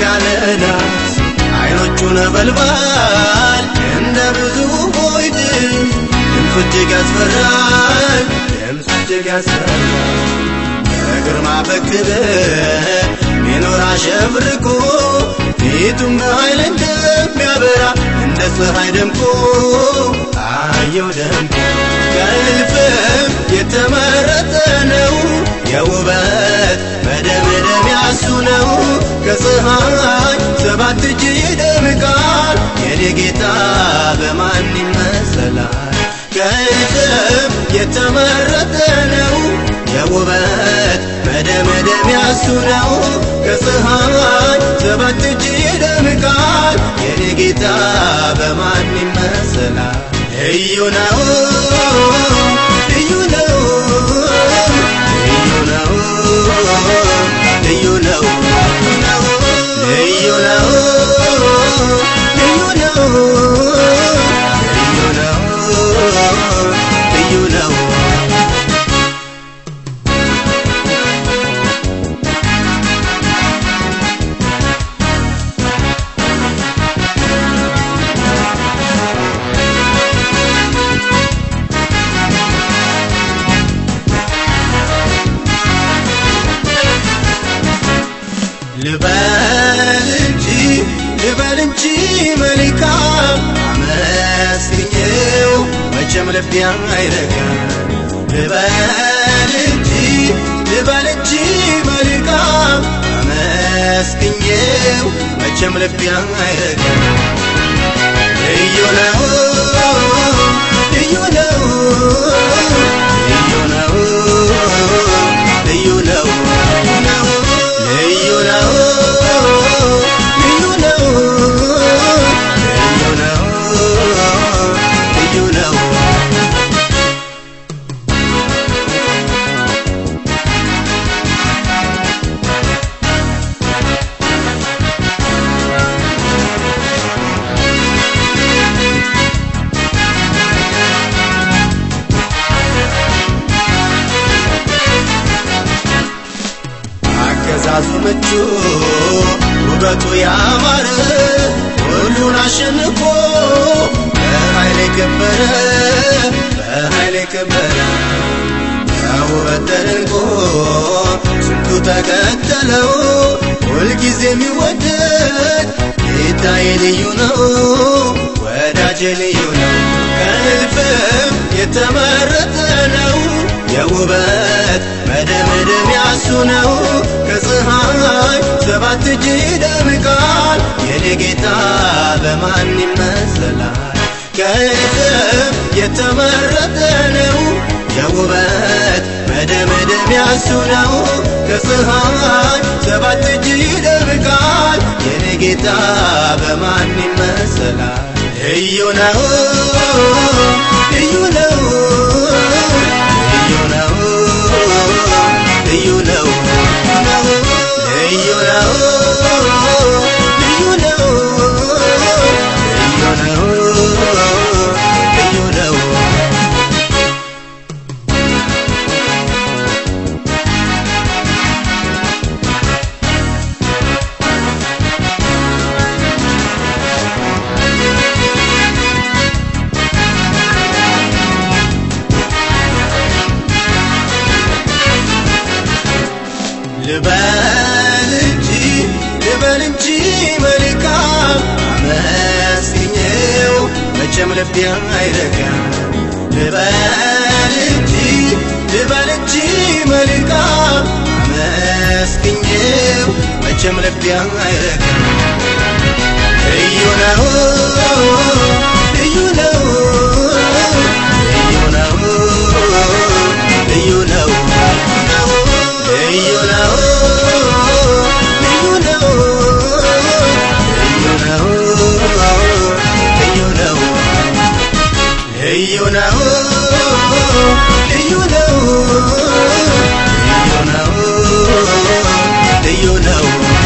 ናስ አይኖቹ ነበልባል እንደ ብዙ ቦይድ ድምፁ እጅግ ያስፈራል ድምፁ እጅግ ያስፈራል። በግርማ በክብር ሚኖር አሸብርቆ ፊቱም በኃይል እንደሚያበራ እንደ ፀሐይ ደምቆ አየው ደምቆ ከእልፍም የተመረጠ ነው ከፀሐይ ሰባት እጅ ይደምቃል የኔ ጌታ በማን ይመሰላል? ከእልፍም የተመረጠ ነው። የውበት መደምደሚያ እሱ ነው። ከፀሐይ ሰባት እጅ ይደምቃል የኔ ጌታ በማን ይመሰላል? ልዩ ነው ልበል እንጂ መልካም አመስግኜው መቼም ልቤ አይረካም ልበል እንጂ ልበል እንጂ መልካም አመስግኜው መቼም ልቤ አይረካም ልዩ ነው አገዛዙ ምቹ ውበቱ ያማረ ሁሉን አሸንፎ በኃይል የከበረ በኃይል የከበረ ከውበት ተደንቆ ስንቱ ተከተለው ሁልጊዜ የሚወደድ ጌታዬ ልዩ ነው ወዳጄ ልዩ ነው። ከእልፍም የተመረጠ ነው የውበት መደምደሚያ እሱ ነው። ከፀሐይ ሰባት እጅ ይደምቃል። የኔ ጌታ በማን ይመሰላል? ከእልፍም የተመረጠ ነው። የውበት መደምደሚያ እሱ ነው። ከፀሐይ ሰባት እጅ ይደምቃል። የኔ ጌታ በማን ይመሰላል? ልዩ ነው ልዩ ነው ልበል እንጂ ልበል እንጂ መልካም አመስግኜው መቼም ልቤ አይረካም ልበል ነው You know.